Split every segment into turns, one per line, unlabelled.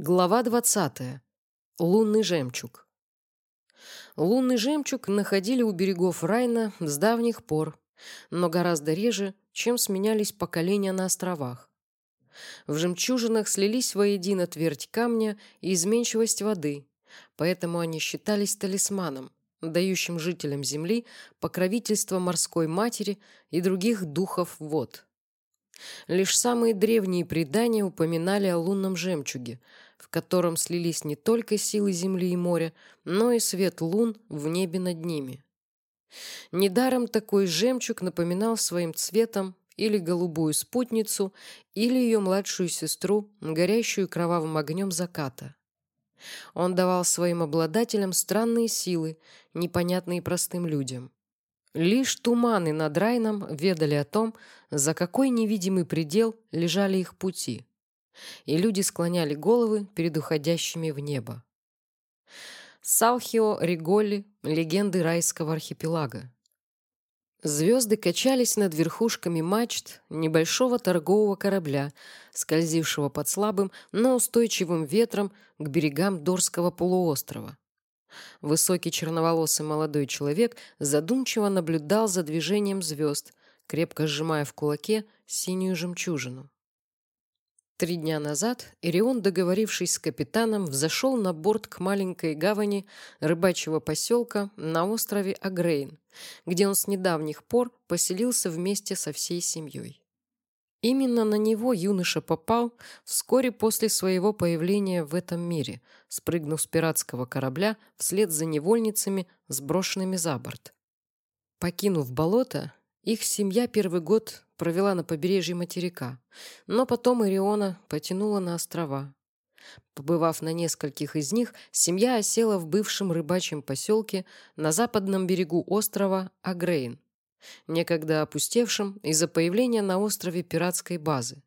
Глава 20. Лунный жемчуг. Лунный жемчуг находили у берегов Райна с давних пор, но гораздо реже, чем сменялись поколения на островах. В жемчужинах слились воедино твердь камня и изменчивость воды, поэтому они считались талисманом, дающим жителям Земли покровительство морской матери и других духов вод. Лишь самые древние предания упоминали о лунном жемчуге – в котором слились не только силы земли и моря, но и свет лун в небе над ними. Недаром такой жемчуг напоминал своим цветом или голубую спутницу, или ее младшую сестру, горящую кровавым огнем заката. Он давал своим обладателям странные силы, непонятные простым людям. Лишь туманы над Райном ведали о том, за какой невидимый предел лежали их пути и люди склоняли головы перед уходящими в небо. Салхио Риголли – легенды райского архипелага. Звезды качались над верхушками мачт небольшого торгового корабля, скользившего под слабым, но устойчивым ветром к берегам Дорского полуострова. Высокий черноволосый молодой человек задумчиво наблюдал за движением звезд, крепко сжимая в кулаке синюю жемчужину. Три дня назад Ирион, договорившись с капитаном, взошел на борт к маленькой гавани рыбачьего поселка на острове Агрейн, где он с недавних пор поселился вместе со всей семьей. Именно на него юноша попал вскоре после своего появления в этом мире, спрыгнув с пиратского корабля вслед за невольницами, сброшенными за борт. Покинув болото, их семья первый год провела на побережье материка, но потом Ириона потянула на острова. Побывав на нескольких из них, семья осела в бывшем рыбачьем поселке на западном берегу острова Агрейн, некогда опустевшем из-за появления на острове пиратской базы.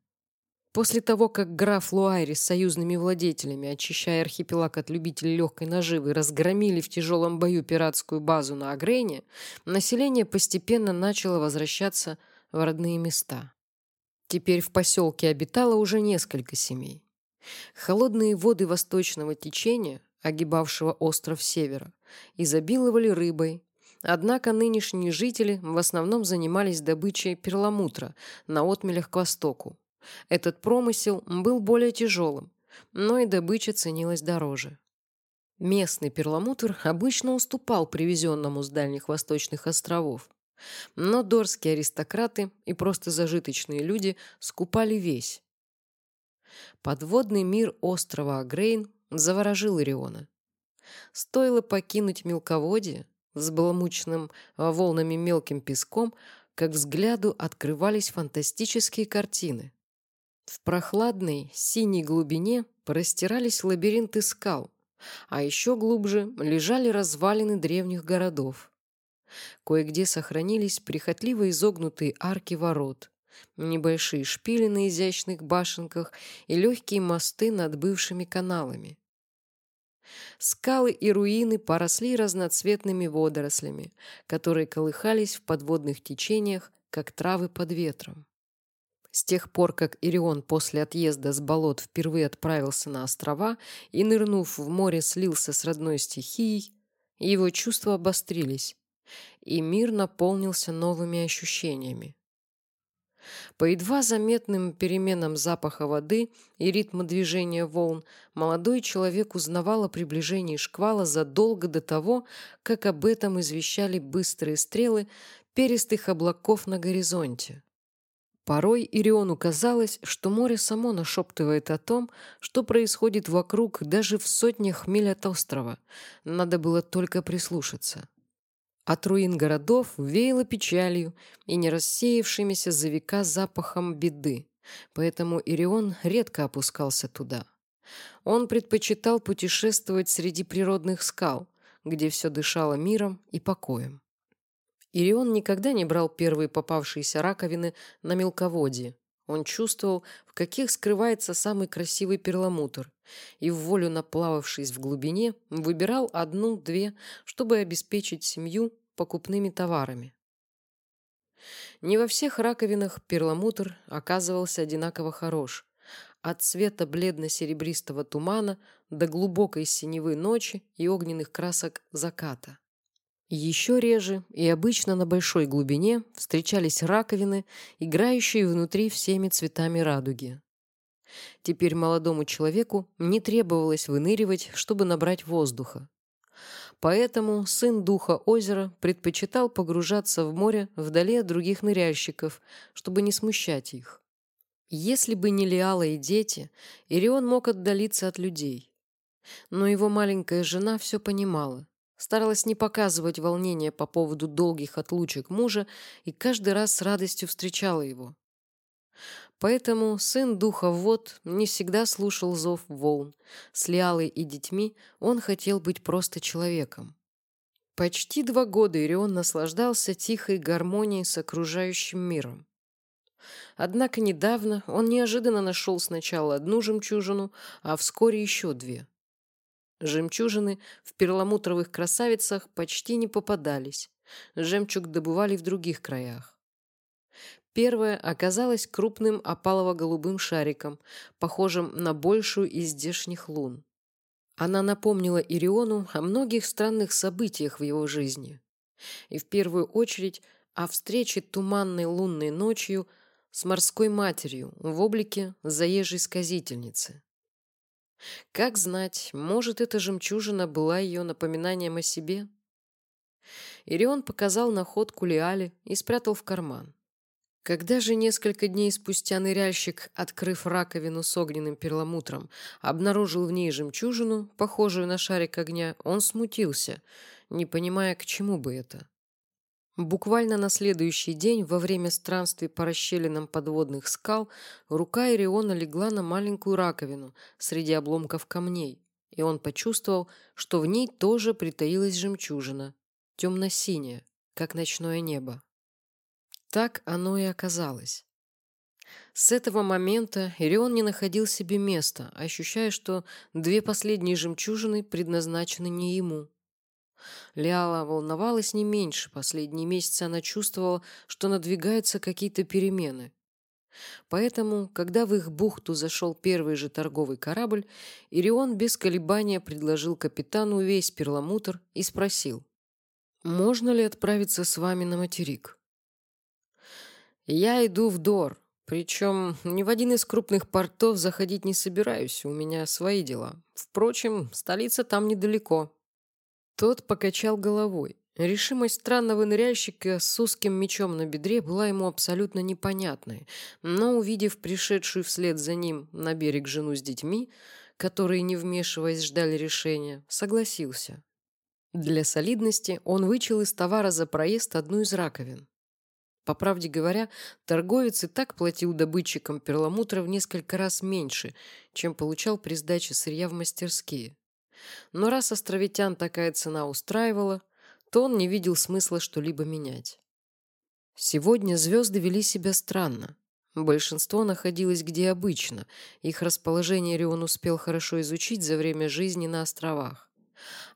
После того, как граф Луайри с союзными владетелями, очищая архипелаг от любителей легкой наживы, разгромили в тяжелом бою пиратскую базу на Агрейне, население постепенно начало возвращаться в родные места. Теперь в поселке обитало уже несколько семей. Холодные воды восточного течения, огибавшего остров севера, изобиловали рыбой, Однако нынешние жители в основном занимались добычей перламутра на отмелях к востоку. Этот промысел был более тяжелым, но и добыча ценилась дороже. Местный перламутр обычно уступал привезенному с дальних восточных островов. Но дорские аристократы и просто зажиточные люди скупали весь. Подводный мир острова Агрейн заворожил Ириона. Стоило покинуть мелководье, взбаламученным волнами мелким песком, как взгляду открывались фантастические картины. В прохладной синей глубине простирались лабиринты скал, а еще глубже лежали развалины древних городов. Кое-где сохранились прихотливо изогнутые арки ворот, небольшие шпили на изящных башенках и легкие мосты над бывшими каналами. Скалы и руины поросли разноцветными водорослями, которые колыхались в подводных течениях, как травы под ветром. С тех пор, как Ирион после отъезда с болот впервые отправился на острова и, нырнув в море, слился с родной стихией, его чувства обострились, и мир наполнился новыми ощущениями. По едва заметным переменам запаха воды и ритма движения волн молодой человек узнавал о приближении шквала задолго до того, как об этом извещали быстрые стрелы перистых облаков на горизонте. Порой Ириону казалось, что море само нашептывает о том, что происходит вокруг даже в сотнях миль от острова. Надо было только прислушаться. От руин городов веяло печалью и не рассеявшимися за века запахом беды, поэтому Ирион редко опускался туда. Он предпочитал путешествовать среди природных скал, где все дышало миром и покоем. Ирион никогда не брал первые попавшиеся раковины на мелководье. Он чувствовал, в каких скрывается самый красивый перламутр, и в волю наплававшись в глубине, выбирал одну-две, чтобы обеспечить семью покупными товарами. Не во всех раковинах перламутр оказывался одинаково хорош, от цвета бледно-серебристого тумана до глубокой синевы ночи и огненных красок заката. Еще реже и обычно на большой глубине встречались раковины, играющие внутри всеми цветами радуги. Теперь молодому человеку не требовалось выныривать, чтобы набрать воздуха. Поэтому сын духа озера предпочитал погружаться в море вдали от других ныряльщиков, чтобы не смущать их. Если бы не Лиала и дети, Ирион мог отдалиться от людей. Но его маленькая жена все понимала старалась не показывать волнения по поводу долгих отлучек мужа и каждый раз с радостью встречала его. Поэтому сын духа вод не всегда слушал зов волн. С Лиалой и детьми он хотел быть просто человеком. Почти два года Ирион наслаждался тихой гармонией с окружающим миром. Однако недавно он неожиданно нашел сначала одну жемчужину, а вскоре еще две. Жемчужины в перламутровых красавицах почти не попадались. Жемчуг добывали в других краях. Первая оказалась крупным опалово-голубым шариком, похожим на большую из здешних лун. Она напомнила Ириону о многих странных событиях в его жизни. И в первую очередь о встрече туманной лунной ночью с морской матерью в облике заезжей сказительницы. Как знать, может, эта жемчужина была ее напоминанием о себе? Ирион показал находку Лиале и спрятал в карман. Когда же несколько дней спустя ныряльщик, открыв раковину с огненным перламутром, обнаружил в ней жемчужину, похожую на шарик огня, он смутился, не понимая, к чему бы это. Буквально на следующий день, во время странствий по расщелинам подводных скал, рука Ириона легла на маленькую раковину среди обломков камней, и он почувствовал, что в ней тоже притаилась жемчужина, темно-синяя, как ночное небо. Так оно и оказалось. С этого момента Ирион не находил себе места, ощущая, что две последние жемчужины предназначены не ему. Ляла волновалась не меньше. Последние месяцы она чувствовала, что надвигаются какие-то перемены. Поэтому, когда в их бухту зашел первый же торговый корабль, Ирион без колебания предложил капитану весь перламутр и спросил, «Можно ли отправиться с вами на материк?» «Я иду в Дор, причем ни в один из крупных портов заходить не собираюсь, у меня свои дела. Впрочем, столица там недалеко», тот покачал головой. Решимость странного ныряльщика с узким мечом на бедре была ему абсолютно непонятной, но, увидев пришедшую вслед за ним на берег жену с детьми, которые, не вмешиваясь, ждали решения, согласился. Для солидности он вычел из товара за проезд одну из раковин. По правде говоря, торговец и так платил добытчикам перламутра в несколько раз меньше, чем получал при сдаче сырья в мастерские. Но раз островитян такая цена устраивала, то он не видел смысла что-либо менять. Сегодня звезды вели себя странно. Большинство находилось где обычно, их расположение Рион успел хорошо изучить за время жизни на островах.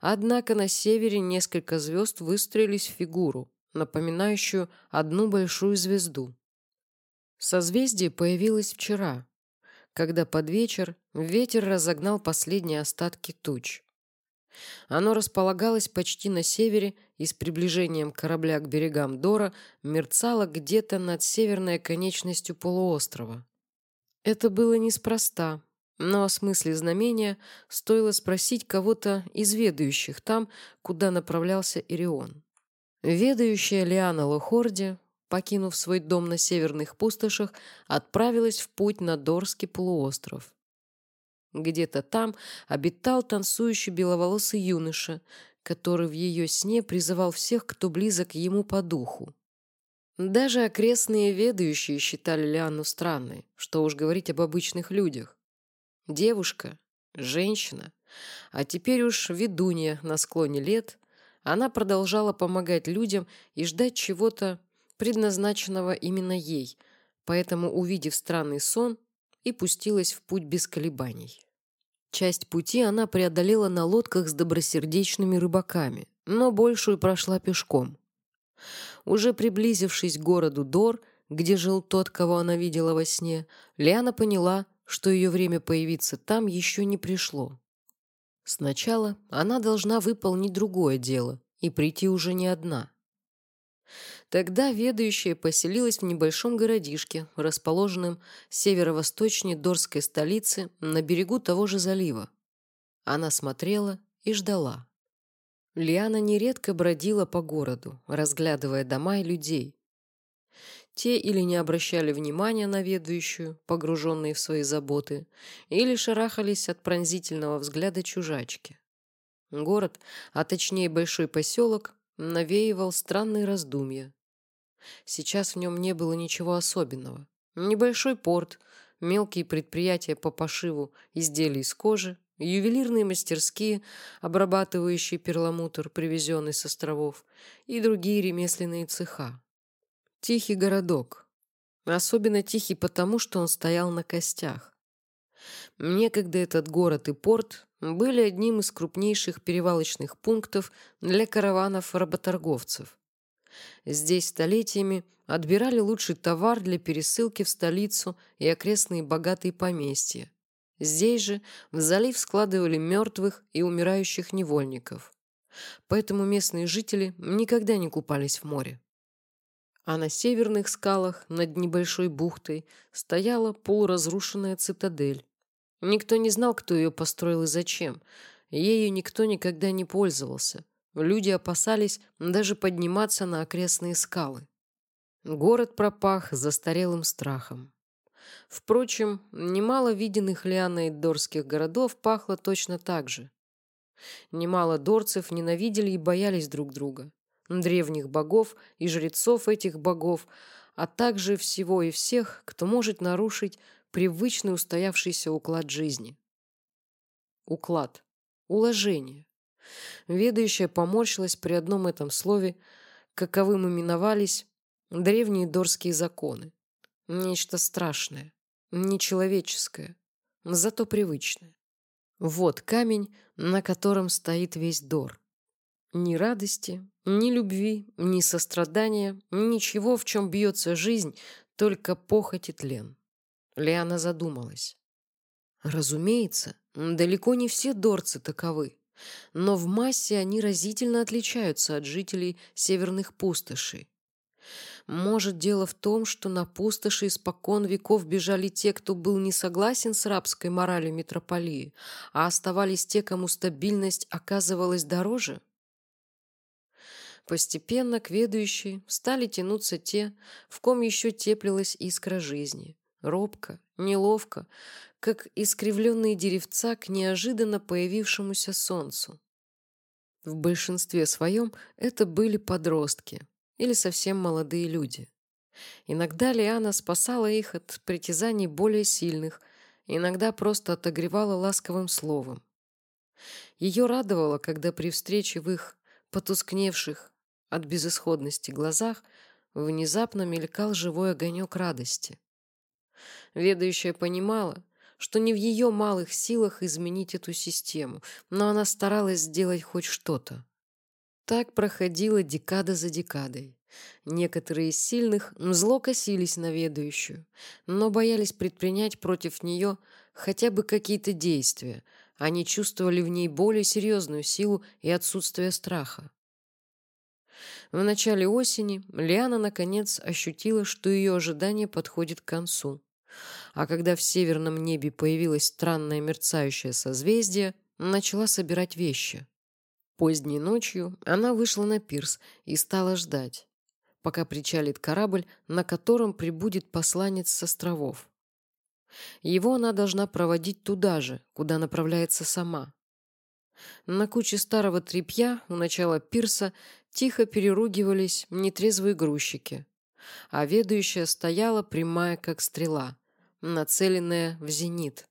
Однако на севере несколько звезд выстроились в фигуру, напоминающую одну большую звезду. Созвездие появилось вчера, когда под вечер ветер разогнал последние остатки туч. Оно располагалось почти на севере и с приближением корабля к берегам Дора мерцало где-то над северной конечностью полуострова. Это было неспроста, но о смысле знамения стоило спросить кого-то из ведающих там, куда направлялся Ирион. Ведающая Лиана Лохорди покинув свой дом на северных пустошах, отправилась в путь на Дорский полуостров. Где-то там обитал танцующий беловолосый юноша, который в ее сне призывал всех, кто близок ему по духу. Даже окрестные ведающие считали Лианну странной, что уж говорить об обычных людях. Девушка, женщина, а теперь уж ведунья на склоне лет, она продолжала помогать людям и ждать чего-то предназначенного именно ей, поэтому, увидев странный сон, и пустилась в путь без колебаний. Часть пути она преодолела на лодках с добросердечными рыбаками, но большую прошла пешком. Уже приблизившись к городу Дор, где жил тот, кого она видела во сне, Лиана поняла, что ее время появиться там еще не пришло. Сначала она должна выполнить другое дело и прийти уже не одна. Тогда ведающая поселилась в небольшом городишке, расположенном северо-восточнее Дорской столицы на берегу того же залива. Она смотрела и ждала. Лиана нередко бродила по городу, разглядывая дома и людей. Те или не обращали внимания на ведущую, погруженные в свои заботы, или шарахались от пронзительного взгляда чужачки. Город, а точнее большой поселок, навеивал странные раздумья. Сейчас в нем не было ничего особенного. Небольшой порт, мелкие предприятия по пошиву изделий из кожи, ювелирные мастерские, обрабатывающие перламутр, привезенный с островов, и другие ремесленные цеха. Тихий городок. Особенно тихий потому, что он стоял на костях. Некогда этот город и порт были одним из крупнейших перевалочных пунктов для караванов-работорговцев. Здесь столетиями отбирали лучший товар для пересылки в столицу и окрестные богатые поместья. Здесь же в залив складывали мертвых и умирающих невольников. Поэтому местные жители никогда не купались в море. А на северных скалах над небольшой бухтой стояла полуразрушенная цитадель. Никто не знал, кто ее построил и зачем. Ею никто никогда не пользовался. Люди опасались даже подниматься на окрестные скалы. Город пропах застарелым страхом. Впрочем, немало виденных Лианой дорских городов пахло точно так же. Немало дорцев ненавидели и боялись друг друга, древних богов и жрецов этих богов, а также всего и всех, кто может нарушить привычный устоявшийся уклад жизни. Уклад. Уложение. Ведающая поморщилась при одном этом слове, каковым именовались древние дорские законы. Нечто страшное, нечеловеческое, зато привычное. Вот камень, на котором стоит весь Дор. Ни радости, ни любви, ни сострадания, ничего, в чем бьется жизнь, только похоть и тлен. Лиана задумалась. Разумеется, далеко не все дорцы таковы, но в массе они разительно отличаются от жителей северных пустошей. Может, дело в том, что на пустоши испокон веков бежали те, кто был не согласен с рабской моралью метрополии, а оставались те, кому стабильность оказывалась дороже? Постепенно к ведущей стали тянуться те, в ком еще теплилась искра жизни. Робко, неловко, как искривленные деревца к неожиданно появившемуся солнцу. В большинстве своем это были подростки, или совсем молодые люди. Иногда Лиана спасала их от притязаний более сильных, иногда просто отогревала ласковым словом. Ее радовало, когда при встрече в их потускневших от безысходности глазах внезапно мелькал живой огонек радости. Ведающая понимала, что не в ее малых силах изменить эту систему, но она старалась сделать хоть что-то. Так проходила декада за декадой. Некоторые из сильных зло косились на ведущую, но боялись предпринять против нее хотя бы какие-то действия. Они чувствовали в ней более серьезную силу и отсутствие страха. В начале осени Лиана наконец ощутила, что ее ожидание подходит к концу. А когда в северном небе появилось странное мерцающее созвездие, начала собирать вещи. Поздней ночью она вышла на пирс и стала ждать, пока причалит корабль, на котором прибудет посланец с островов. Его она должна проводить туда же, куда направляется сама. На куче старого тряпья у начала пирса тихо переругивались нетрезвые грузчики, а ведущая стояла прямая, как стрела, нацеленная в зенит,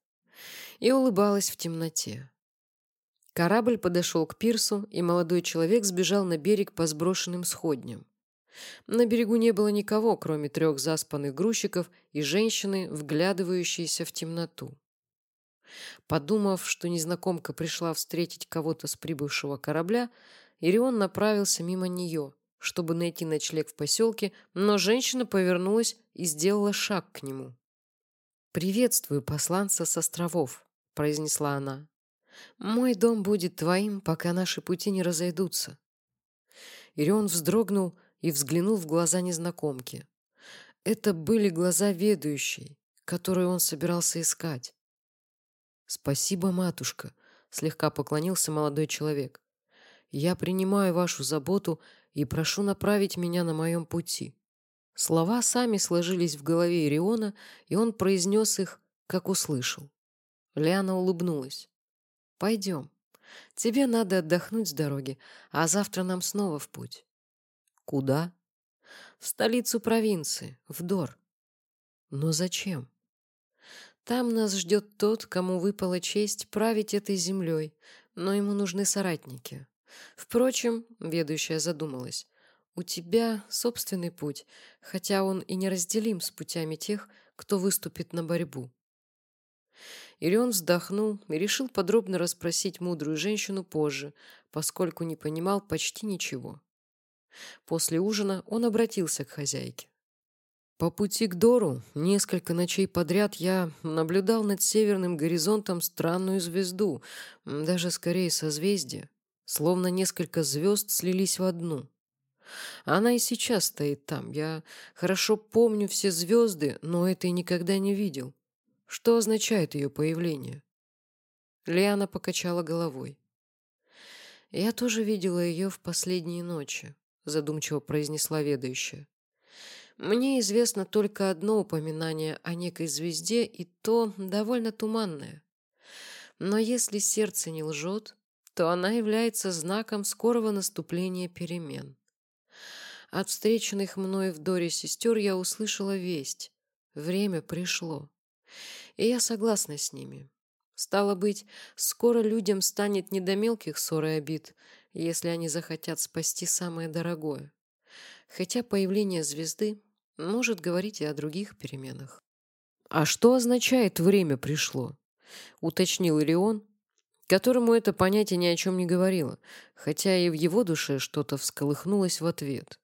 и улыбалась в темноте. Корабль подошел к пирсу, и молодой человек сбежал на берег по сброшенным сходням. На берегу не было никого, кроме трех заспанных грузчиков и женщины, вглядывающейся в темноту. Подумав, что незнакомка пришла встретить кого-то с прибывшего корабля, Ирион направился мимо нее, чтобы найти ночлег в поселке, но женщина повернулась и сделала шаг к нему. «Приветствую посланца с островов», — произнесла она. «Мой дом будет твоим, пока наши пути не разойдутся». Ирион вздрогнул и взглянул в глаза незнакомки. Это были глаза ведущей, которые он собирался искать. «Спасибо, матушка», — слегка поклонился молодой человек. «Я принимаю вашу заботу и прошу направить меня на моем пути». Слова сами сложились в голове Ириона, и он произнес их, как услышал. Лиана улыбнулась. «Пойдем. Тебе надо отдохнуть с дороги, а завтра нам снова в путь». «Куда?» «В столицу провинции, в Дор». «Но зачем?» Там нас ждет тот, кому выпала честь править этой землей, но ему нужны соратники. Впрочем, ведущая задумалась, у тебя собственный путь, хотя он и неразделим с путями тех, кто выступит на борьбу. Ирион вздохнул и решил подробно расспросить мудрую женщину позже, поскольку не понимал почти ничего. После ужина он обратился к хозяйке. По пути к Дору несколько ночей подряд я наблюдал над северным горизонтом странную звезду, даже скорее созвездие, словно несколько звезд слились в одну. Она и сейчас стоит там. Я хорошо помню все звезды, но этой никогда не видел. Что означает ее появление? Лиана покачала головой. «Я тоже видела ее в последние ночи», — задумчиво произнесла ведающая. Мне известно только одно упоминание о некой звезде, и то довольно туманное. Но если сердце не лжет, то она является знаком скорого наступления перемен. От встреченных мной в Доре сестер я услышала весть. Время пришло. И я согласна с ними. Стало быть, скоро людям станет не до мелких ссор и обид, если они захотят спасти самое дорогое. Хотя появление звезды может говорить и о других переменах. «А что означает «время пришло»?» — уточнил Ирион, которому это понятие ни о чем не говорило, хотя и в его душе что-то всколыхнулось в ответ.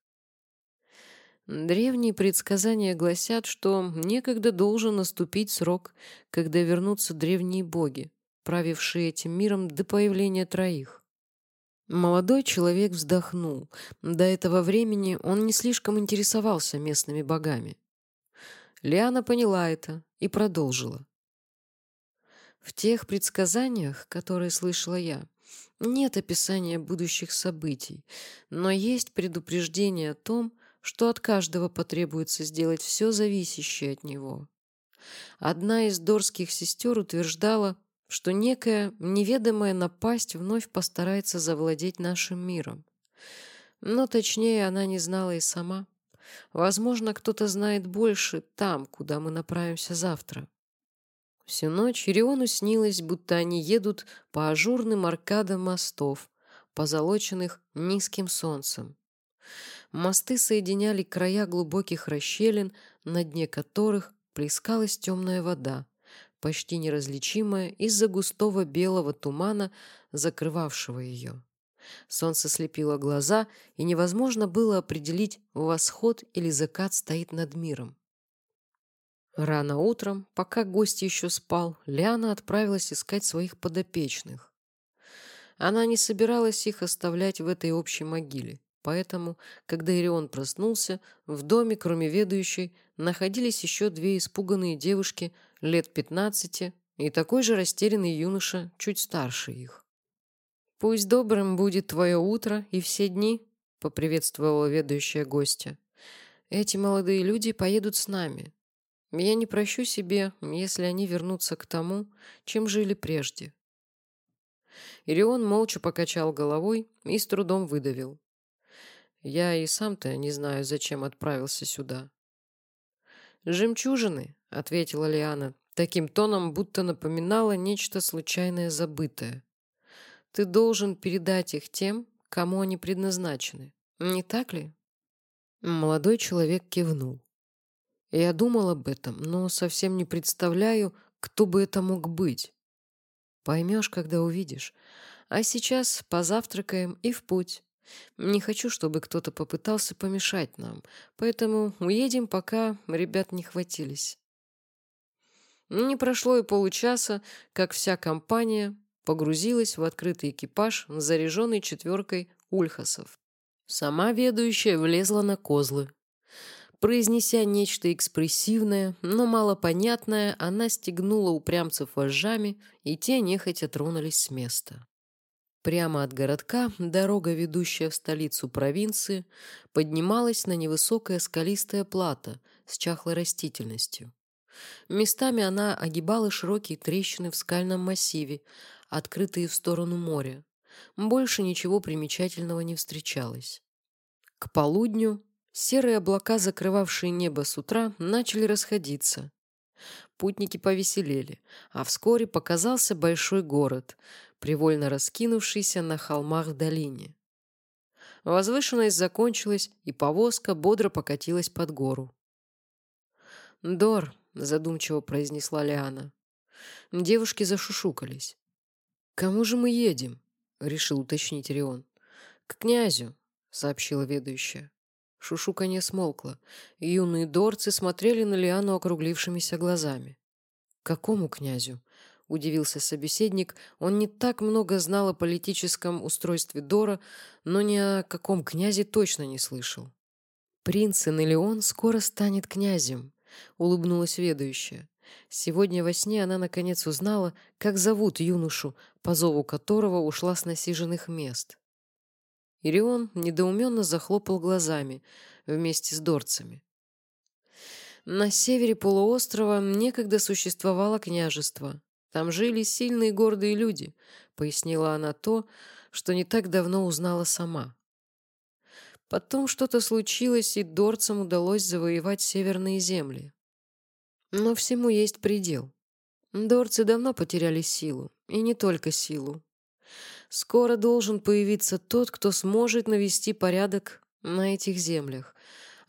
Древние предсказания гласят, что некогда должен наступить срок, когда вернутся древние боги, правившие этим миром до появления троих. Молодой человек вздохнул. До этого времени он не слишком интересовался местными богами. Лиана поняла это и продолжила. В тех предсказаниях, которые слышала я, нет описания будущих событий, но есть предупреждение о том, что от каждого потребуется сделать все зависящее от него. Одна из дорских сестер утверждала, что некая неведомая напасть вновь постарается завладеть нашим миром. Но точнее она не знала и сама. Возможно, кто-то знает больше там, куда мы направимся завтра. Всю ночь Ириону снилось, будто они едут по ажурным аркадам мостов, позолоченных низким солнцем. Мосты соединяли края глубоких расщелин, на дне которых плескалась темная вода, почти неразличимая из-за густого белого тумана, закрывавшего ее. Солнце слепило глаза, и невозможно было определить, восход или закат стоит над миром. Рано утром, пока гость еще спал, Лиана отправилась искать своих подопечных. Она не собиралась их оставлять в этой общей могиле, поэтому, когда Ирион проснулся, в доме, кроме ведущей, находились еще две испуганные девушки лет пятнадцати и такой же растерянный юноша, чуть старше их. «Пусть добрым будет твое утро и все дни», — поприветствовала ведущая гостя. «Эти молодые люди поедут с нами. Я не прощу себе, если они вернутся к тому, чем жили прежде». Ирион молча покачал головой и с трудом выдавил. «Я и сам-то не знаю, зачем отправился сюда». «Жемчужины», — ответила Лиана, таким тоном, будто напоминала нечто случайное забытое. «Ты должен передать их тем, кому они предназначены. Не так ли?» Молодой человек кивнул. Я думал об этом, но совсем не представляю, кто бы это мог быть. Поймешь, когда увидишь. А сейчас позавтракаем и в путь. Не хочу, чтобы кто-то попытался помешать нам, поэтому уедем, пока ребят не хватились. Не прошло и получаса, как вся компания погрузилась в открытый экипаж, заряженный четверкой ульхасов. Сама ведущая влезла на козлы. Произнеся нечто экспрессивное, но малопонятное, она стегнула упрямцев вожжами, и те нехотя тронулись с места. Прямо от городка дорога, ведущая в столицу провинции, поднималась на невысокое скалистое плато с чахлой растительностью. Местами она огибала широкие трещины в скальном массиве, открытые в сторону моря. Больше ничего примечательного не встречалось. К полудню серые облака, закрывавшие небо с утра, начали расходиться. Путники повеселели, а вскоре показался большой город, привольно раскинувшийся на холмах в долине. Возвышенность закончилась, и повозка бодро покатилась под гору. «Дор», — задумчиво произнесла Лиана. Девушки зашушукались. «Кому же мы едем?» — решил уточнить Рион. «К князю», — сообщила ведущая. Шушука не смолкла. Юные дорцы смотрели на Лиану округлившимися глазами. «Какому князю?» — удивился собеседник. Он не так много знал о политическом устройстве Дора, но ни о каком князе точно не слышал. «Принц Энелион скоро станет князем», — улыбнулась ведущая. Сегодня во сне она наконец узнала, как зовут юношу, по зову которого ушла с насиженных мест. Ирион недоуменно захлопал глазами вместе с дорцами. На севере полуострова некогда существовало княжество. Там жили сильные гордые люди, пояснила она то, что не так давно узнала сама. Потом что-то случилось, и дорцам удалось завоевать северные земли. Но всему есть предел. Дорцы давно потеряли силу, и не только силу. Скоро должен появиться тот, кто сможет навести порядок на этих землях,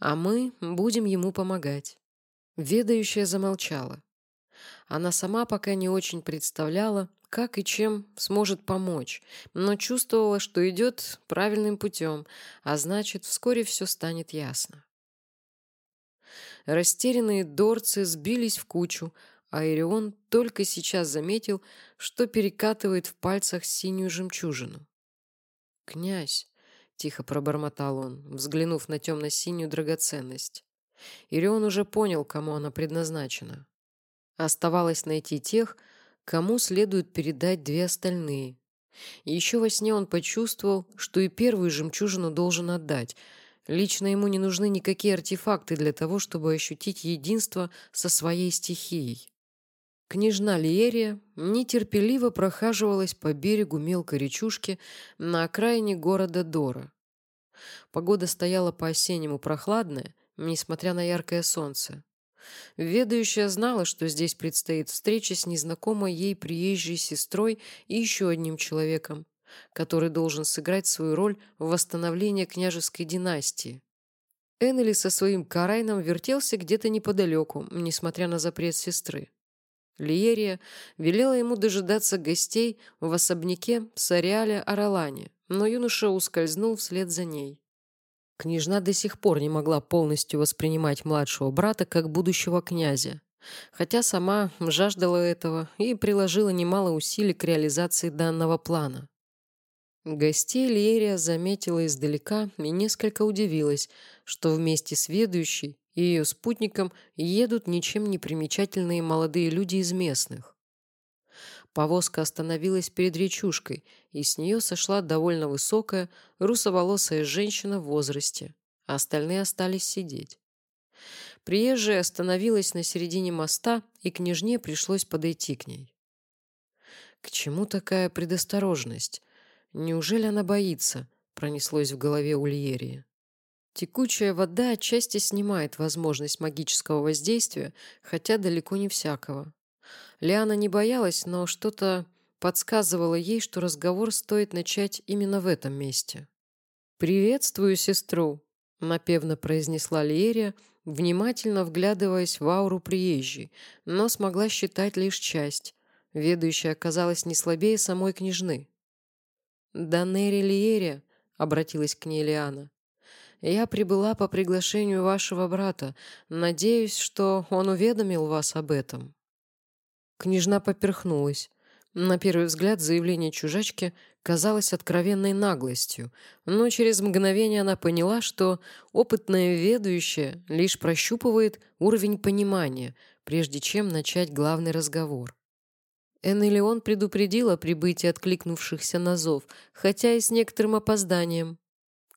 а мы будем ему помогать. Ведающая замолчала. Она сама пока не очень представляла, как и чем сможет помочь, но чувствовала, что идет правильным путем, а значит, вскоре все станет ясно. Растерянные дорцы сбились в кучу, а Ирион только сейчас заметил, что перекатывает в пальцах синюю жемчужину. «Князь!» — тихо пробормотал он, взглянув на темно-синюю драгоценность. Ирион уже понял, кому она предназначена. Оставалось найти тех, кому следует передать две остальные. еще во сне он почувствовал, что и первую жемчужину должен отдать — Лично ему не нужны никакие артефакты для того, чтобы ощутить единство со своей стихией. Княжна Лиерия нетерпеливо прохаживалась по берегу мелкой речушки на окраине города Дора. Погода стояла по-осеннему прохладная, несмотря на яркое солнце. Ведающая знала, что здесь предстоит встреча с незнакомой ей приезжей сестрой и еще одним человеком, который должен сыграть свою роль в восстановлении княжеской династии. Эннели со своим Карайном вертелся где-то неподалеку, несмотря на запрет сестры. Лиерия велела ему дожидаться гостей в особняке Сариаля Аралане, но юноша ускользнул вслед за ней. Княжна до сих пор не могла полностью воспринимать младшего брата как будущего князя, хотя сама жаждала этого и приложила немало усилий к реализации данного плана. Гостей Лерия заметила издалека и несколько удивилась, что вместе с ведущей и ее спутником едут ничем не примечательные молодые люди из местных. Повозка остановилась перед речушкой, и с нее сошла довольно высокая, русоволосая женщина в возрасте, а остальные остались сидеть. Приезжая остановилась на середине моста, и княжне пришлось подойти к ней. К чему такая предосторожность? Неужели она боится? Пронеслось в голове у Льерии. Текучая вода отчасти снимает возможность магического воздействия, хотя далеко не всякого. Лиана не боялась, но что-то подсказывало ей, что разговор стоит начать именно в этом месте. «Приветствую сестру», — напевно произнесла Лиерия, внимательно вглядываясь в ауру приезжей, но смогла считать лишь часть. Ведущая оказалась не слабее самой княжны. «Данери Лиере», — обратилась к ней Лиана, — «я прибыла по приглашению вашего брата. Надеюсь, что он уведомил вас об этом». Княжна поперхнулась. На первый взгляд заявление чужачки казалось откровенной наглостью, но через мгновение она поняла, что опытная ведущая лишь прощупывает уровень понимания, прежде чем начать главный разговор. Энелион предупредил о прибытии откликнувшихся на зов, хотя и с некоторым опозданием.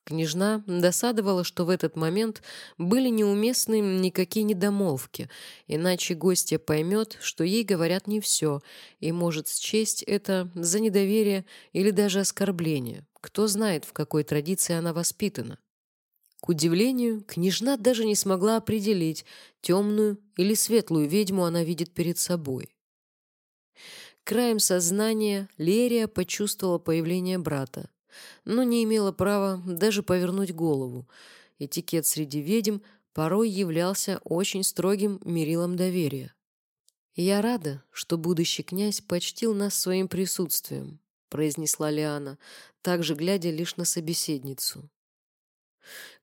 Княжна досадовала, что в этот момент были неуместны никакие недомолвки, иначе гостья поймет, что ей говорят не все, и может счесть это за недоверие или даже оскорбление. Кто знает, в какой традиции она воспитана. К удивлению, княжна даже не смогла определить, темную или светлую ведьму она видит перед собой. Краем сознания Лерия почувствовала появление брата но не имела права даже повернуть голову. Этикет среди ведьм порой являлся очень строгим мерилом доверия. «Я рада, что будущий князь почтил нас своим присутствием», произнесла Лиана, также глядя лишь на собеседницу.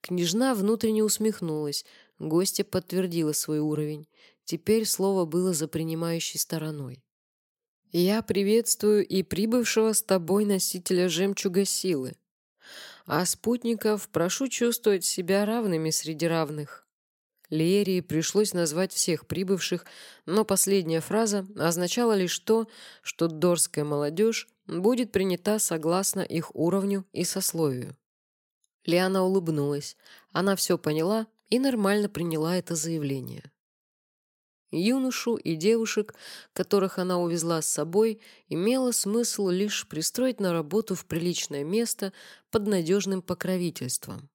Княжна внутренне усмехнулась, гостья подтвердила свой уровень. Теперь слово было за принимающей стороной. Я приветствую и прибывшего с тобой носителя жемчуга силы. А спутников прошу чувствовать себя равными среди равных. Лерии пришлось назвать всех прибывших, но последняя фраза означала лишь то, что дорская молодежь будет принята согласно их уровню и сословию. Лиана улыбнулась. Она все поняла и нормально приняла это заявление. Юношу и девушек, которых она увезла с собой, имело смысл лишь пристроить на работу в приличное место под надежным покровительством.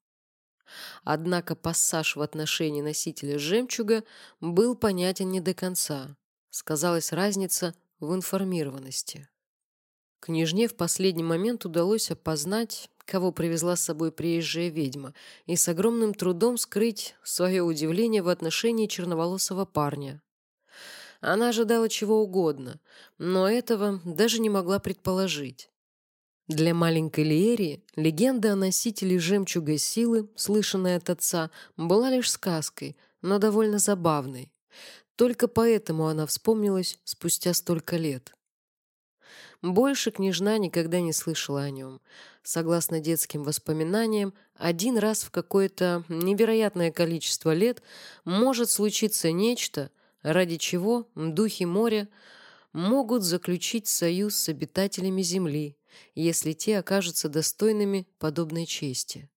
Однако пассаж в отношении носителя жемчуга был понятен не до конца. Сказалась разница в информированности. Княжне в последний момент удалось опознать, кого привезла с собой приезжая ведьма, и с огромным трудом скрыть свое удивление в отношении черноволосого парня. Она ожидала чего угодно, но этого даже не могла предположить. Для маленькой Лиерии легенда о носителе жемчуга силы, слышанная от отца, была лишь сказкой, но довольно забавной. Только поэтому она вспомнилась спустя столько лет. Больше княжна никогда не слышала о нем. Согласно детским воспоминаниям, один раз в какое-то невероятное количество лет может случиться нечто, ради чего духи моря могут заключить союз с обитателями Земли, если те окажутся достойными подобной чести.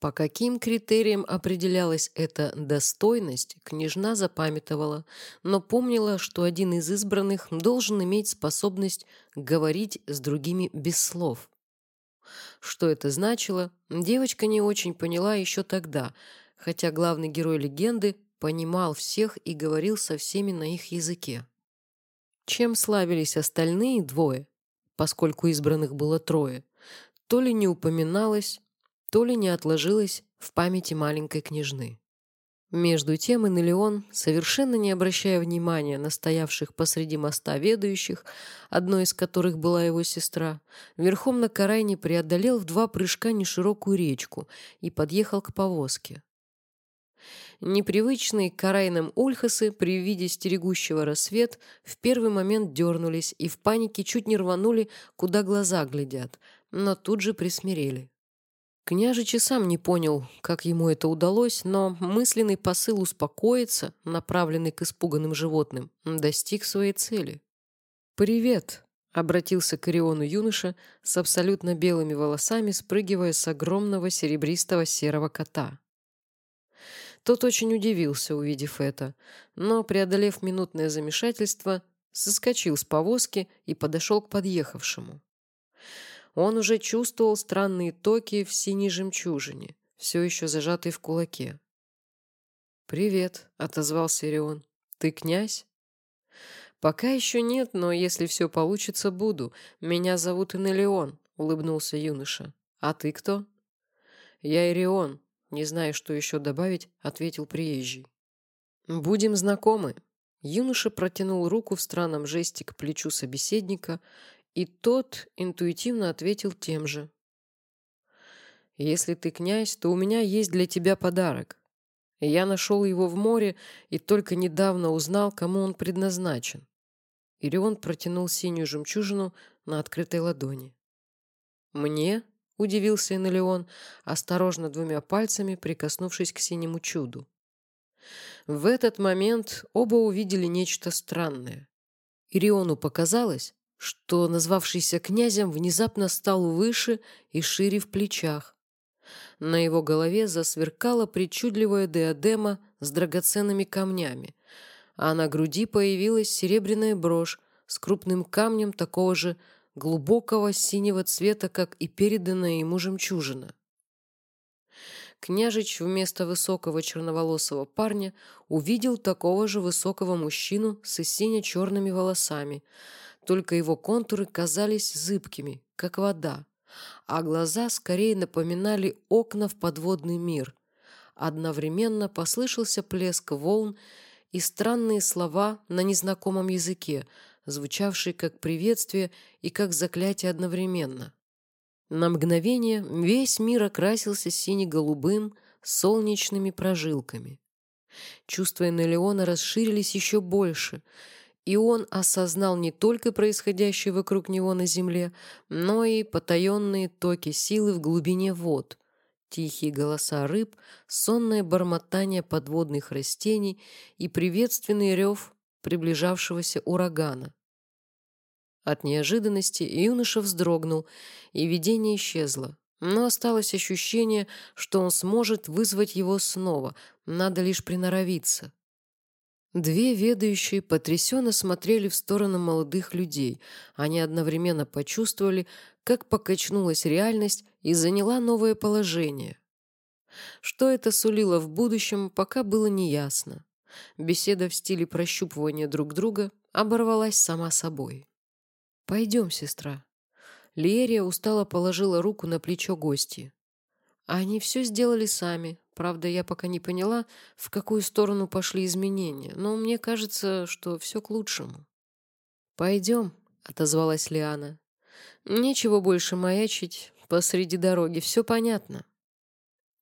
По каким критериям определялась эта достойность, княжна запамятовала, но помнила, что один из избранных должен иметь способность говорить с другими без слов. Что это значило, девочка не очень поняла еще тогда, хотя главный герой легенды понимал всех и говорил со всеми на их языке. Чем славились остальные двое, поскольку избранных было трое, то ли не упоминалось, то ли не отложилось в памяти маленькой княжны. Между тем и Нелеон, совершенно не обращая внимания на стоявших посреди моста ведающих, одной из которых была его сестра, верхом на Карайне преодолел в два прыжка неширокую речку и подъехал к повозке. Непривычные карайным ульхасы при виде стерегущего рассвет в первый момент дернулись и в панике чуть не рванули, куда глаза глядят, но тут же присмирели. Княжич и сам не понял, как ему это удалось, но мысленный посыл успокоиться, направленный к испуганным животным, достиг своей цели. «Привет!» — обратился к Ориону юноша с абсолютно белыми волосами, спрыгивая с огромного серебристого серого кота. Тот очень удивился, увидев это, но, преодолев минутное замешательство, соскочил с повозки и подошел к подъехавшему. Он уже чувствовал странные токи в синей жемчужине, все еще зажатой в кулаке. «Привет», — отозвался Ирион. «Ты князь?» «Пока еще нет, но если все получится, буду. Меня зовут Инелион», — улыбнулся юноша. «А ты кто?» «Я Ирион», не зная, что еще добавить, ответил приезжий. «Будем знакомы». Юноша протянул руку в странном жесте к плечу собеседника, и тот интуитивно ответил тем же. «Если ты князь, то у меня есть для тебя подарок. Я нашел его в море и только недавно узнал, кому он предназначен. Ирион протянул синюю жемчужину на открытой ладони. «Мне?» — удивился Энелион, осторожно двумя пальцами прикоснувшись к синему чуду. В этот момент оба увидели нечто странное. Ириону показалось, что назвавшийся князем внезапно стал выше и шире в плечах. На его голове засверкала причудливая диадема с драгоценными камнями, а на груди появилась серебряная брошь с крупным камнем такого же глубокого синего цвета, как и переданная ему жемчужина. Княжич вместо высокого черноволосого парня увидел такого же высокого мужчину с сине-черными волосами, только его контуры казались зыбкими, как вода, а глаза скорее напоминали окна в подводный мир. Одновременно послышался плеск волн и странные слова на незнакомом языке, звучавшие как приветствие и как заклятие одновременно. На мгновение весь мир окрасился сине-голубым, солнечными прожилками. Чувства Энелиона расширились еще больше, и он осознал не только происходящее вокруг него на земле, но и потаенные токи силы в глубине вод, тихие голоса рыб, сонное бормотание подводных растений и приветственный рев приближавшегося урагана. От неожиданности юноша вздрогнул, и видение исчезло. Но осталось ощущение, что он сможет вызвать его снова, надо лишь приноровиться. Две ведающие потрясенно смотрели в сторону молодых людей. Они одновременно почувствовали, как покачнулась реальность и заняла новое положение. Что это сулило в будущем, пока было неясно. Беседа в стиле прощупывания друг друга оборвалась сама собой. «Пойдем, сестра». Лерия устало положила руку на плечо гости. Они все сделали сами. Правда, я пока не поняла, в какую сторону пошли изменения, но мне кажется, что все к лучшему. «Пойдем», — отозвалась Лиана. «Нечего больше маячить посреди дороги, все понятно».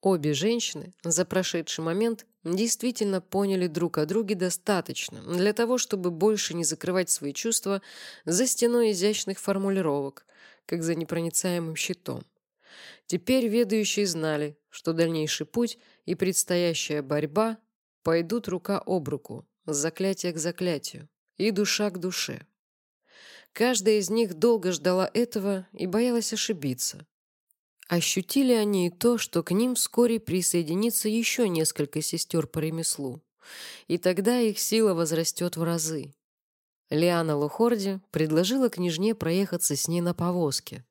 Обе женщины за прошедший момент действительно поняли друг о друге достаточно для того, чтобы больше не закрывать свои чувства за стеной изящных формулировок, как за непроницаемым щитом. Теперь ведающие знали, что дальнейший путь и предстоящая борьба пойдут рука об руку, заклятие к заклятию и душа к душе. Каждая из них долго ждала этого и боялась ошибиться. Ощутили они и то, что к ним вскоре присоединится еще несколько сестер по ремеслу, и тогда их сила возрастет в разы. Лиана Лухорди предложила княжне проехаться с ней на повозке,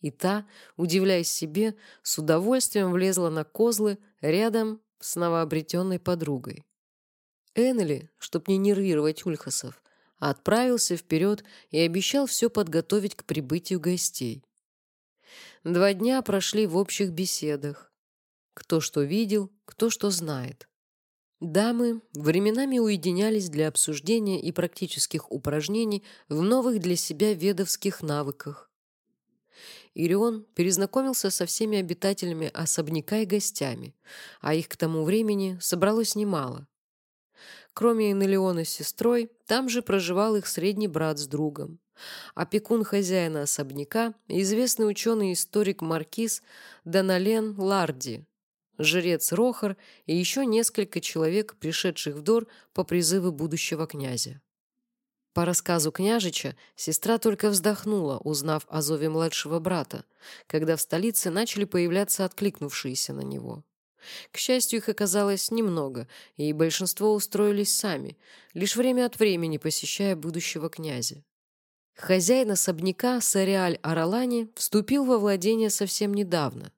и та, удивляясь себе, с удовольствием влезла на козлы рядом с новообретенной подругой. Эннели, чтоб не нервировать Ульхасов, отправился вперед и обещал все подготовить к прибытию гостей. Два дня прошли в общих беседах. Кто что видел, кто что знает. Дамы временами уединялись для обсуждения и практических упражнений в новых для себя ведовских навыках. Ирион перезнакомился со всеми обитателями особняка и гостями, а их к тому времени собралось немало. Кроме Энелиона с сестрой, там же проживал их средний брат с другом опекун хозяина особняка, известный ученый-историк Маркиз Донален Ларди, жрец Рохар и еще несколько человек, пришедших в Дор по призыву будущего князя. По рассказу княжича, сестра только вздохнула, узнав о зове младшего брата, когда в столице начали появляться откликнувшиеся на него. К счастью, их оказалось немного, и большинство устроились сами, лишь время от времени посещая будущего князя. Хозяин особняка Сариаль Аралани вступил во владение совсем недавно.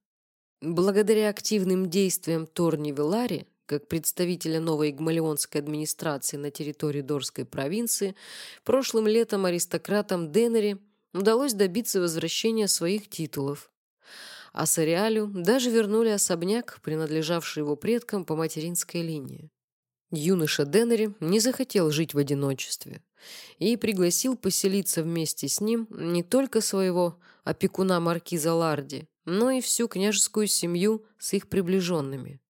Благодаря активным действиям Торни Велари, как представителя новой гмалионской администрации на территории Дорской провинции, прошлым летом аристократам Денери удалось добиться возвращения своих титулов. А Сариалю даже вернули особняк, принадлежавший его предкам по материнской линии. Юноша Денери не захотел жить в одиночестве и пригласил поселиться вместе с ним не только своего опекуна маркиза Ларди, но и всю княжескую семью с их приближенными.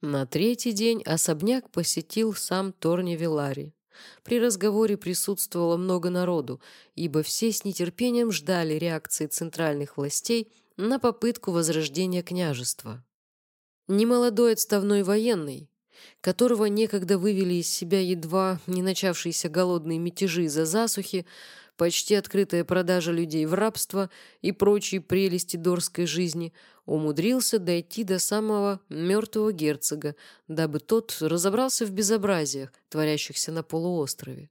На третий день особняк посетил сам Торни Вилари, При разговоре присутствовало много народу, ибо все с нетерпением ждали реакции центральных властей на попытку возрождения княжества. Немолодой отставной военный, которого некогда вывели из себя едва не начавшиеся голодные мятежи из-за засухи, почти открытая продажа людей в рабство и прочие прелести дорской жизни, умудрился дойти до самого мертвого герцога, дабы тот разобрался в безобразиях, творящихся на полуострове.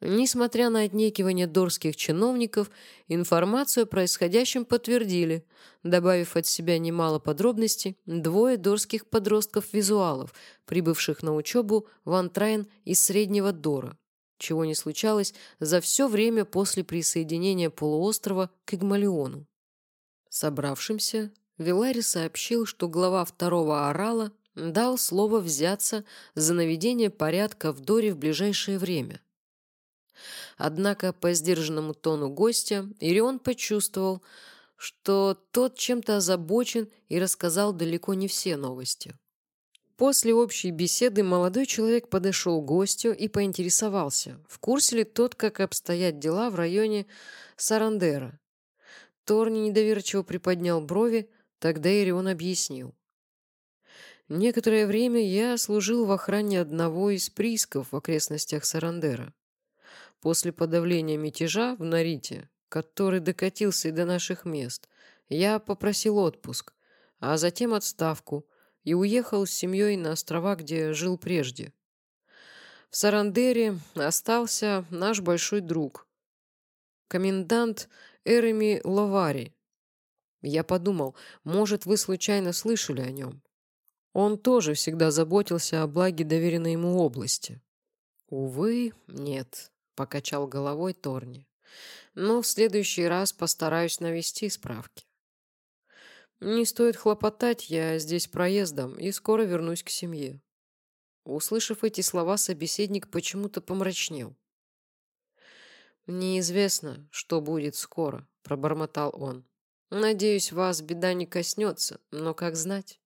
Несмотря на отнекивание дорских чиновников, информацию о происходящем подтвердили, добавив от себя немало подробностей двое дорских подростков-визуалов, прибывших на учебу в Антрайн из Среднего Дора чего не случалось за все время после присоединения полуострова к Игмалиону. Собравшимся, Вилари сообщил, что глава второго орала дал слово взяться за наведение порядка в Доре в ближайшее время. Однако по сдержанному тону гостя Ирион почувствовал, что тот чем-то озабочен и рассказал далеко не все новости. После общей беседы молодой человек подошел к гостю и поинтересовался, в курсе ли тот, как обстоят дела в районе Сарандера. Торни недоверчиво приподнял брови, тогда Ирион объяснил. Некоторое время я служил в охране одного из приисков в окрестностях Сарандера. После подавления мятежа в Нарите, который докатился и до наших мест, я попросил отпуск, а затем отставку – и уехал с семьей на острова, где жил прежде. В Сарандере остался наш большой друг, комендант Эреми Ловари. Я подумал, может, вы случайно слышали о нем. Он тоже всегда заботился о благе доверенной ему области. Увы, нет, покачал головой Торни. Но в следующий раз постараюсь навести справки. «Не стоит хлопотать, я здесь проездом и скоро вернусь к семье». Услышав эти слова, собеседник почему-то помрачнел. «Неизвестно, что будет скоро», — пробормотал он. «Надеюсь, вас беда не коснется, но как знать?»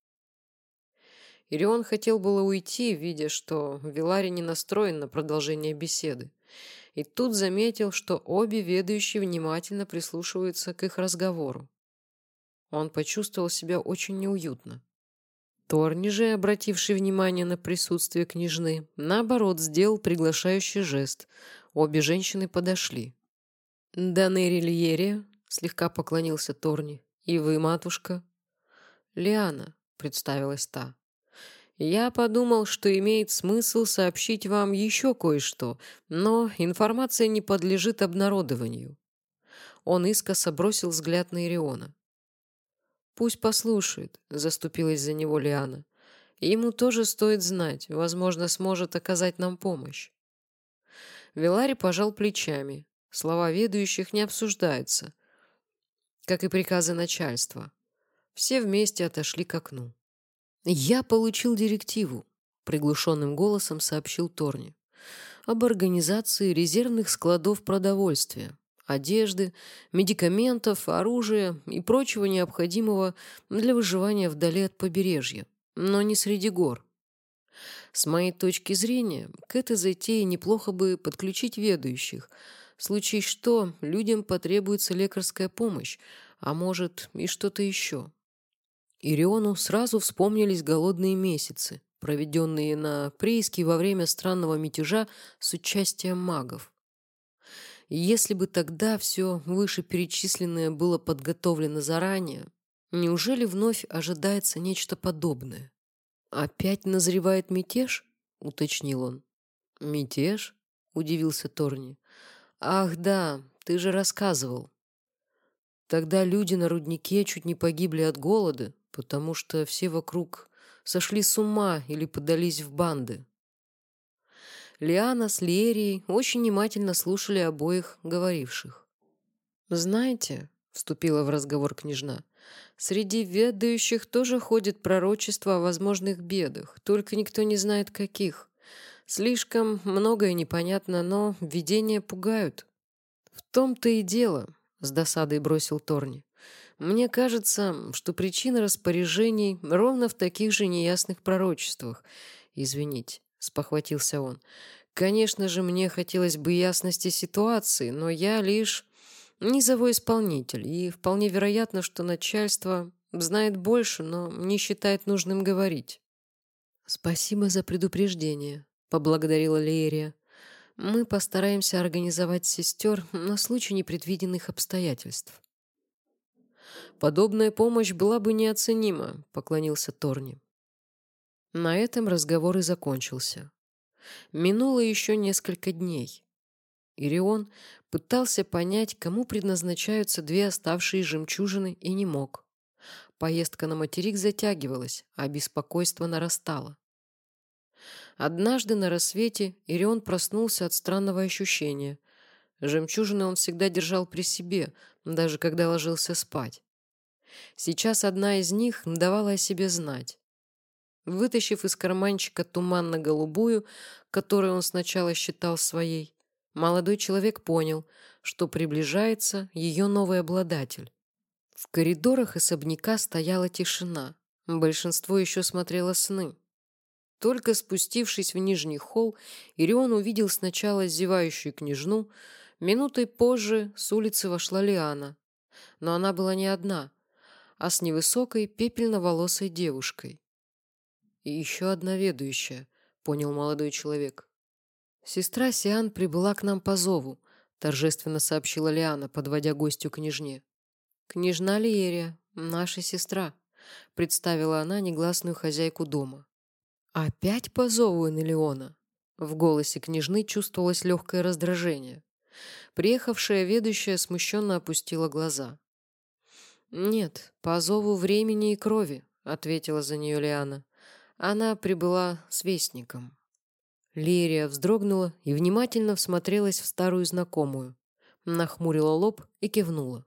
Ирион хотел было уйти, видя, что Вилари не настроен на продолжение беседы, и тут заметил, что обе ведающие внимательно прислушиваются к их разговору. Он почувствовал себя очень неуютно. Торни же, обративший внимание на присутствие княжны, наоборот, сделал приглашающий жест. Обе женщины подошли. «Данери Льерия», — слегка поклонился Торни, — «и вы, матушка?» «Лиана», — представилась та. «Я подумал, что имеет смысл сообщить вам еще кое-что, но информация не подлежит обнародованию». Он искоса бросил взгляд на Ириона. «Пусть послушает», — заступилась за него Лиана. «Ему тоже стоит знать, возможно, сможет оказать нам помощь». Вилари пожал плечами. Слова ведущих не обсуждаются, как и приказы начальства. Все вместе отошли к окну. «Я получил директиву», — приглушенным голосом сообщил Торни, «об организации резервных складов продовольствия одежды, медикаментов, оружия и прочего необходимого для выживания вдали от побережья, но не среди гор. С моей точки зрения, к этой затее неплохо бы подключить ведущих. В случае что, людям потребуется лекарская помощь, а может и что-то еще. Ириону сразу вспомнились голодные месяцы, проведенные на прииске во время странного мятежа с участием магов. Если бы тогда все вышеперечисленное было подготовлено заранее, неужели вновь ожидается нечто подобное? «Опять назревает мятеж?» — уточнил он. «Мятеж?» — удивился Торни. «Ах да, ты же рассказывал. Тогда люди на руднике чуть не погибли от голода, потому что все вокруг сошли с ума или подались в банды. Лиана с Лерией очень внимательно слушали обоих говоривших. «Знаете», — вступила в разговор княжна, «среди ведающих тоже ходит пророчество о возможных бедах, только никто не знает, каких. Слишком многое непонятно, но видения пугают». «В том-то и дело», — с досадой бросил Торни. «Мне кажется, что причина распоряжений ровно в таких же неясных пророчествах. Извините, спохватился он. Конечно же, мне хотелось бы ясности ситуации, но я лишь низовой исполнитель, и вполне вероятно, что начальство знает больше, но не считает нужным говорить. «Спасибо за предупреждение», — поблагодарила Леерия. «Мы постараемся организовать сестер на случай непредвиденных обстоятельств». «Подобная помощь была бы неоценима», — поклонился Торни. На этом разговор и закончился. Минуло еще несколько дней. Ирион пытался понять, кому предназначаются две оставшие жемчужины, и не мог. Поездка на материк затягивалась, а беспокойство нарастало. Однажды на рассвете Ирион проснулся от странного ощущения. Жемчужины он всегда держал при себе, даже когда ложился спать. Сейчас одна из них давала о себе знать. Вытащив из карманчика туманно-голубую, которую он сначала считал своей, молодой человек понял, что приближается ее новый обладатель. В коридорах особняка стояла тишина. Большинство еще смотрело сны. Только спустившись в нижний холл, Ирион увидел сначала зевающую княжну, минутой позже с улицы вошла Лиана. Но она была не одна, а с невысокой пепельноволосой девушкой. «И еще одна ведущая», — понял молодой человек. «Сестра Сиан прибыла к нам по зову», — торжественно сообщила Лиана, подводя гостю княжне. «Княжна Лиерия, наша сестра», — представила она негласную хозяйку дома. «Опять по зову Энелиона?» В голосе княжны чувствовалось легкое раздражение. Приехавшая ведущая смущенно опустила глаза. «Нет, по зову времени и крови», — ответила за нее Лиана. Она прибыла с вестником. Лирия вздрогнула и внимательно всмотрелась в старую знакомую, нахмурила лоб и кивнула.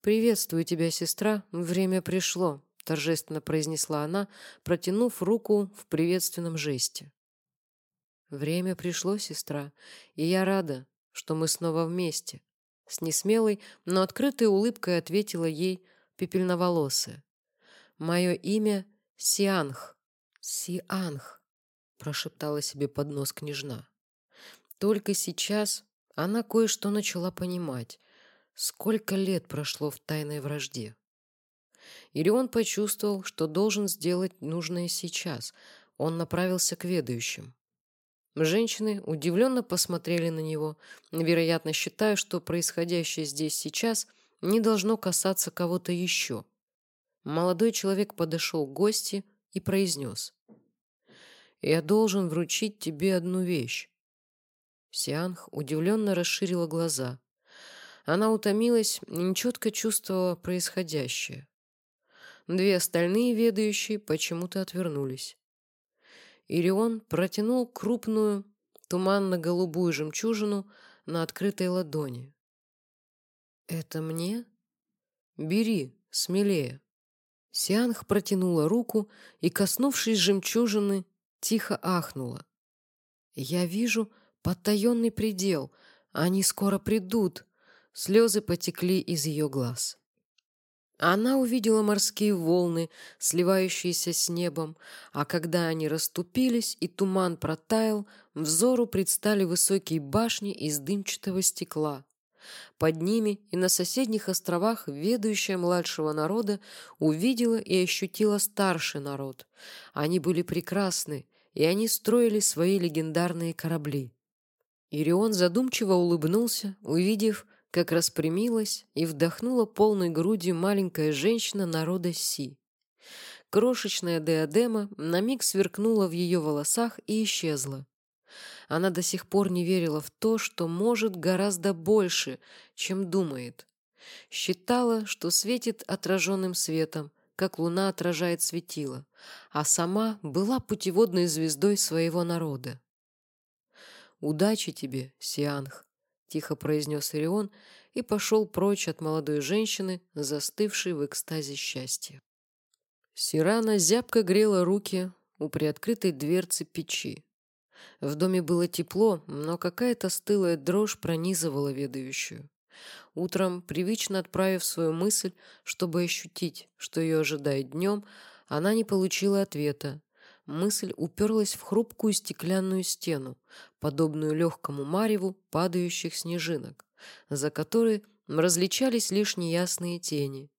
«Приветствую тебя, сестра, время пришло», — торжественно произнесла она, протянув руку в приветственном жесте. «Время пришло, сестра, и я рада, что мы снова вместе», — с несмелой, но открытой улыбкой ответила ей пепельноволосая. «Мое имя Сианх, Сианх, прошептала себе под нос княжна. Только сейчас она кое-что начала понимать. Сколько лет прошло в тайной вражде. Ирион почувствовал, что должен сделать нужное сейчас. Он направился к ведающим. Женщины удивленно посмотрели на него, вероятно, считая, что происходящее здесь сейчас не должно касаться кого-то еще. Молодой человек подошел к гости и произнес. «Я должен вручить тебе одну вещь». Сианх удивленно расширила глаза. Она утомилась и нечетко чувствовала происходящее. Две остальные ведающие почему-то отвернулись. Ирион протянул крупную, туманно-голубую жемчужину на открытой ладони. «Это мне? Бери, смелее». Сианх протянула руку и, коснувшись жемчужины, тихо ахнула. «Я вижу потаенный предел. Они скоро придут». Слезы потекли из ее глаз. Она увидела морские волны, сливающиеся с небом, а когда они расступились и туман протаял, взору предстали высокие башни из дымчатого стекла. Под ними и на соседних островах ведущая младшего народа увидела и ощутила старший народ. Они были прекрасны, и они строили свои легендарные корабли. Ирион задумчиво улыбнулся, увидев, как распрямилась и вдохнула полной грудью маленькая женщина народа Си. Крошечная диадема на миг сверкнула в ее волосах и исчезла. Она до сих пор не верила в то, что может гораздо больше, чем думает. Считала, что светит отраженным светом, как луна отражает светило, а сама была путеводной звездой своего народа. «Удачи тебе, Сианх!» — тихо произнес Ирион и пошел прочь от молодой женщины, застывшей в экстазе счастья. Сирана зябко грела руки у приоткрытой дверцы печи. В доме было тепло, но какая-то стылая дрожь пронизывала ведающую. Утром, привычно отправив свою мысль, чтобы ощутить, что ее ожидает днем, она не получила ответа. Мысль уперлась в хрупкую стеклянную стену, подобную легкому мареву падающих снежинок, за которой различались лишь неясные тени.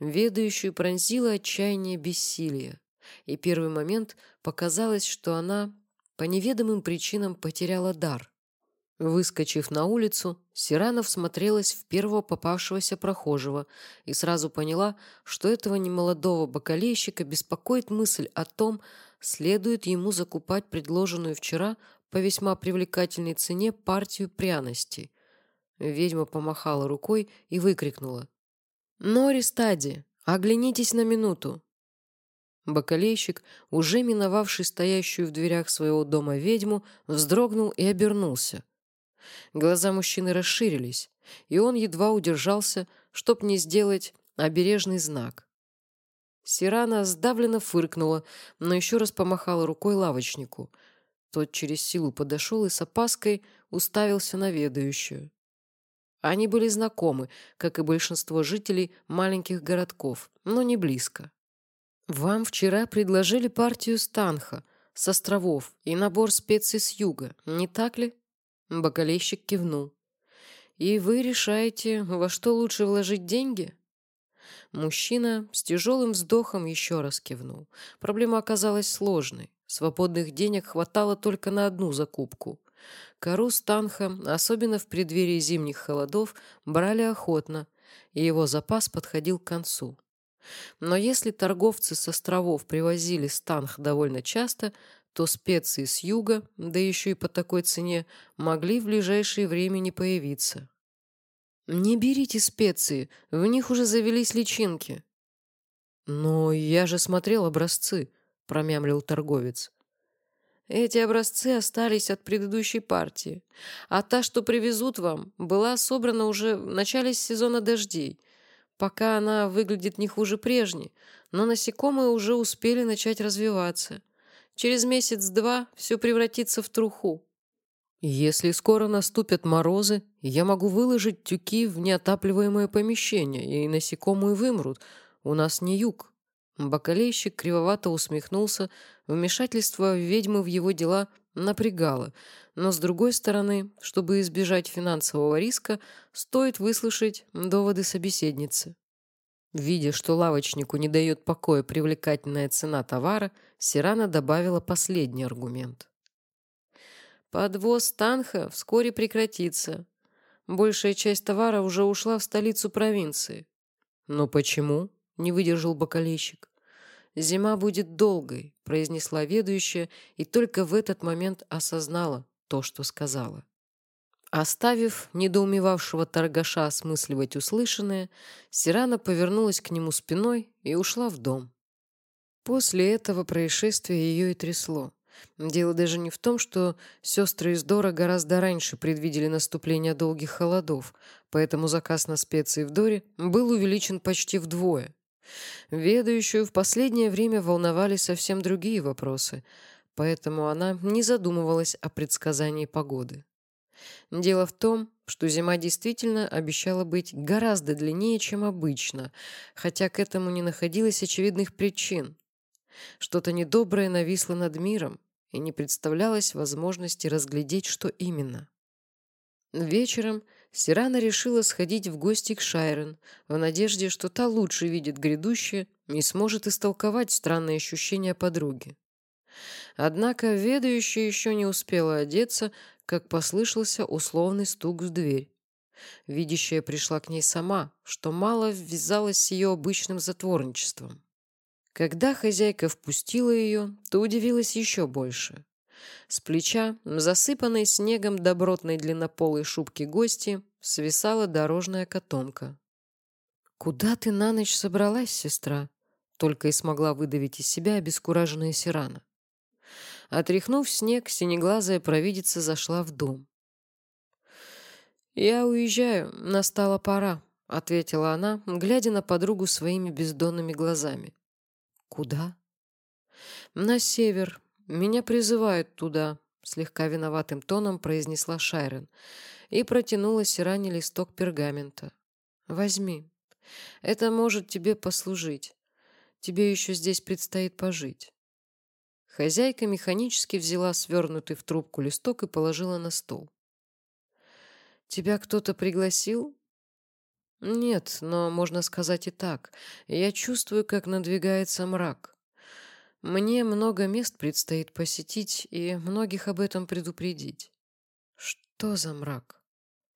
Ведающую пронзило отчаяние бессилия, и первый момент показалось, что она по неведомым причинам потеряла дар. Выскочив на улицу, Сиранов смотрелась в первого попавшегося прохожего и сразу поняла, что этого немолодого бокалейщика беспокоит мысль о том, следует ему закупать предложенную вчера по весьма привлекательной цене партию пряностей. Ведьма помахала рукой и выкрикнула. «Нори Стади, оглянитесь на минуту!» Бакалейщик, уже миновавший стоящую в дверях своего дома ведьму, вздрогнул и обернулся. Глаза мужчины расширились, и он едва удержался, чтоб не сделать обережный знак. Сирана сдавленно фыркнула, но еще раз помахала рукой лавочнику. Тот через силу подошел и с опаской уставился на ведающую. Они были знакомы, как и большинство жителей маленьких городков, но не близко. «Вам вчера предложили партию станха с островов и набор специй с юга, не так ли?» Бокалейщик кивнул. «И вы решаете, во что лучше вложить деньги?» Мужчина с тяжелым вздохом еще раз кивнул. Проблема оказалась сложной. Свободных денег хватало только на одну закупку. Кору Станха, особенно в преддверии зимних холодов, брали охотно, и его запас подходил к концу. Но если торговцы с островов привозили станх довольно часто, то специи с юга, да еще и по такой цене, могли в ближайшее время не появиться. «Не берите специи, в них уже завелись личинки». «Но я же смотрел образцы», — промямлил торговец. «Эти образцы остались от предыдущей партии, а та, что привезут вам, была собрана уже в начале сезона дождей. Пока она выглядит не хуже прежней, но насекомые уже успели начать развиваться». Через месяц-два все превратится в труху. Если скоро наступят морозы, я могу выложить тюки в неотапливаемое помещение, и насекомые вымрут. У нас не юг. Бакалейщик кривовато усмехнулся. Вмешательство ведьмы в его дела напрягало. Но, с другой стороны, чтобы избежать финансового риска, стоит выслушать доводы собеседницы. Видя, что лавочнику не дает покоя привлекательная цена товара, Сирана добавила последний аргумент. Подвоз танха вскоре прекратится. Большая часть товара уже ушла в столицу провинции. Но почему? Не выдержал бокалейщик. Зима будет долгой, произнесла ведущая и только в этот момент осознала то, что сказала. Оставив недоумевавшего торгаша осмысливать услышанное, Сирана повернулась к нему спиной и ушла в дом. После этого происшествия ее и трясло. Дело даже не в том, что сестры из Дора гораздо раньше предвидели наступление долгих холодов, поэтому заказ на специи в Доре был увеличен почти вдвое. Ведающую в последнее время волновали совсем другие вопросы, поэтому она не задумывалась о предсказании погоды. Дело в том, что зима действительно обещала быть гораздо длиннее, чем обычно, хотя к этому не находилось очевидных причин. Что-то недоброе нависло над миром, и не представлялось возможности разглядеть, что именно. Вечером Сирана решила сходить в гости к Шайрен, в надежде, что та лучше видит грядущее и сможет истолковать странные ощущения подруги. Однако ведающая еще не успела одеться, как послышался условный стук в дверь. Видящая пришла к ней сама, что мало ввязалась с ее обычным затворничеством. Когда хозяйка впустила ее, то удивилась еще больше. С плеча, засыпанной снегом добротной длиннополой шубки гости, свисала дорожная котомка. «Куда ты на ночь собралась, сестра?» Только и смогла выдавить из себя обескураженная Сирана. Отряхнув снег, синеглазая провидица зашла в дом. «Я уезжаю, настала пора», — ответила она, глядя на подругу своими бездонными глазами. «Куда?» «На север. Меня призывают туда», — слегка виноватым тоном произнесла Шайрен и протянула Сиране листок пергамента. «Возьми. Это может тебе послужить. Тебе еще здесь предстоит пожить». Хозяйка механически взяла свернутый в трубку листок и положила на стол. «Тебя кто-то пригласил?» «Нет, но можно сказать и так. Я чувствую, как надвигается мрак. Мне много мест предстоит посетить и многих об этом предупредить». «Что за мрак?»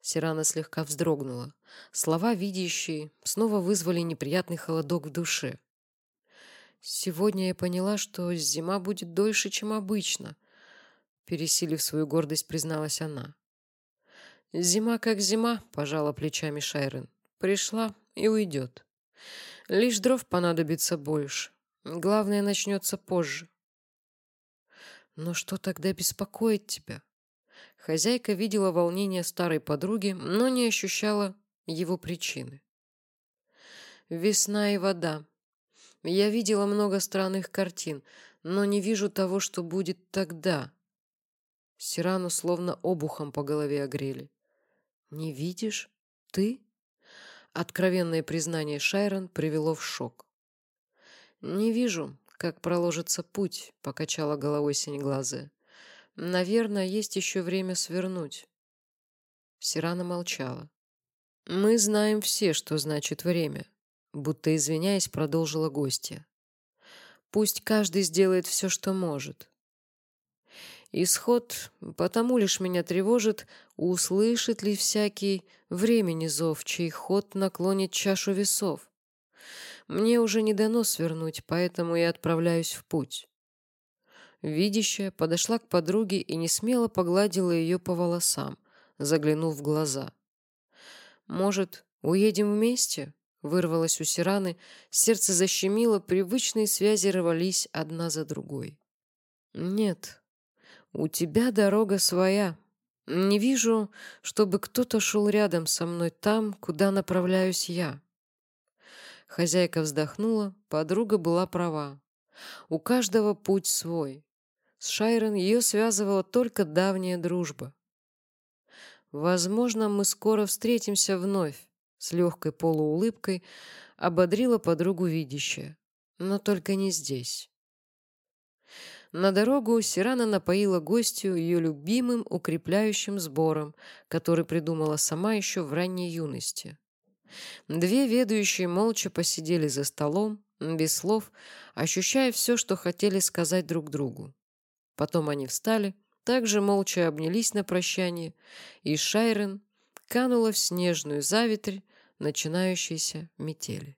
Сирана слегка вздрогнула. Слова, видящие, снова вызвали неприятный холодок в душе. «Сегодня я поняла, что зима будет дольше, чем обычно», пересилив свою гордость, призналась она. «Зима как зима», — пожала плечами Шайрен. «Пришла и уйдет. Лишь дров понадобится больше. Главное, начнется позже». «Но что тогда беспокоит тебя?» Хозяйка видела волнение старой подруги, но не ощущала его причины. «Весна и вода. Я видела много странных картин, но не вижу того, что будет тогда». Сирану словно обухом по голове огрели. «Не видишь? Ты?» Откровенное признание Шайрон привело в шок. «Не вижу, как проложится путь», — покачала головой синеглазая. Наверное, есть еще время свернуть. Сирана молчала. Мы знаем все, что значит время, будто извиняясь, продолжила гостья. Пусть каждый сделает все, что может. Исход потому лишь меня тревожит, услышит ли всякий времени зов, чей ход наклонит чашу весов. Мне уже не дано свернуть, поэтому я отправляюсь в путь. Видящая подошла к подруге и несмело погладила ее по волосам, заглянув в глаза. «Может, уедем вместе?» — вырвалось у Сираны, сердце защемило, привычные связи рвались одна за другой. «Нет, у тебя дорога своя. Не вижу, чтобы кто-то шел рядом со мной там, куда направляюсь я». Хозяйка вздохнула, подруга была права. У каждого путь свой. С Шайрон ее связывала только давняя дружба. «Возможно, мы скоро встретимся вновь», — с легкой полуулыбкой ободрила подругу видящая. «Но только не здесь». На дорогу Сирана напоила гостью ее любимым укрепляющим сбором, который придумала сама еще в ранней юности. Две ведущие молча посидели за столом, без слов, ощущая все, что хотели сказать друг другу. Потом они встали, также молча обнялись на прощание, и Шайрен канула в снежную завитрь начинающейся метели.